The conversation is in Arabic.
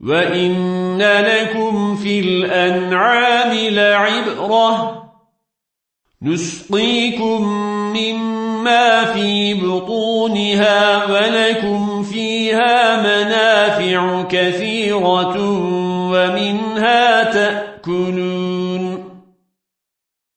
وَإِنَّ لَكُمْ فِي الْأَنْعَامِ لَعِبْرَةً نُسْقِيكُم مِّمَّا فِي بُطُونِهَا وَلَكُمْ فِيهَا مَنَافِعُ كَثِيرَةٌ وَمِنْهَا تَأْكُلُونَ